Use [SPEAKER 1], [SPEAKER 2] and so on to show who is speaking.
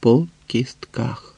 [SPEAKER 1] по кістках.